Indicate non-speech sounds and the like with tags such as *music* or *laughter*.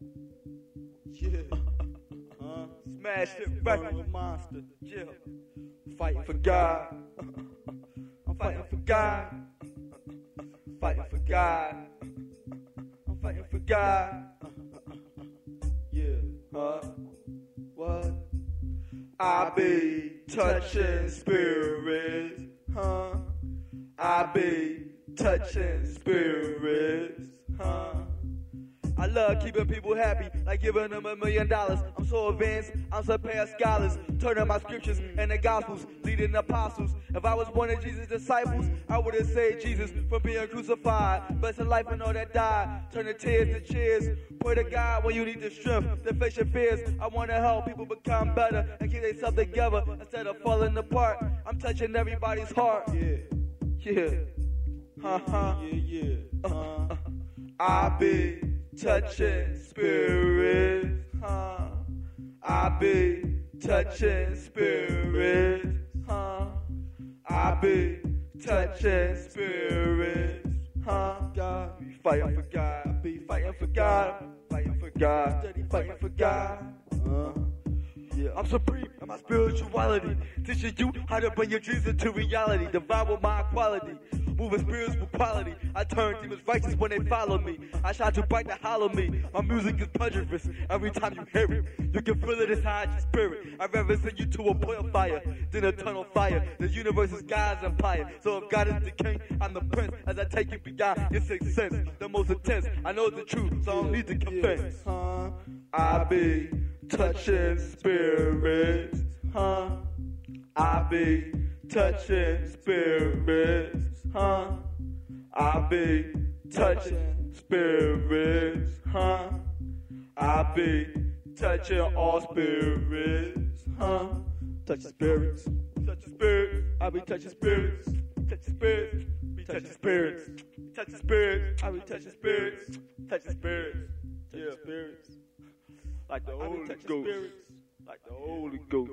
Yeah. *laughs* Huh? Smash it right. with monster. Yeah. Fighting for God. I'm fighting for God. Fighting for God. I'm fighting for God. Yeah. Huh? What? I be touching spirits. Huh? I be touching spirits. Huh? I love keeping people happy, like giving them a million dollars. I'm so advanced, I'm surpassed scholars. Turning my scriptures and the gospels, leading apostles. If I was one of Jesus' disciples, I would have saved Jesus from being crucified. Blessed life and all that died, turning tears to cheers. Pray to God when you need the strength to face your fears. I want to help people become better and keep themselves together instead of falling apart. I'm touching everybody's heart. Yeah. Yeah. Uh huh. Yeah, yeah. Uh huh. I be touching spirits, huh? I be touching spirits, huh? I be touching spirits, huh? God, be fighting for God, be fighting for God, fighting for God, fighting for God. Huh? Yeah. I'm supreme in my spirituality, teaching you how to bring your dreams into reality. Divine with my quality, moving spirits with quality. I turn demons righteous when they follow me. I shine too bright to hollow me. My music is pungent. Every time you hear it, you can feel it inside your spirit. I'd rather send you to a boil fire than a tunnel fire. The universe is God's empire. So if God is the king, I'm the prince. As I take you beyond your sixth sense, the most intense. I know the truth, so I don't need to confess. Huh? I be touching spirits, huh? I be touching spirits, huh? I be touching spirits, huh? I be touching all spirits, huh? Touching spirits, touching spirits. I be touching spirits, touching spirits, be touching spirits, touching spirits. I be touching spirits, touching spirits, yeah, spirits. Like the Holy touching Ghost. spirits. Like the Holy Ghost.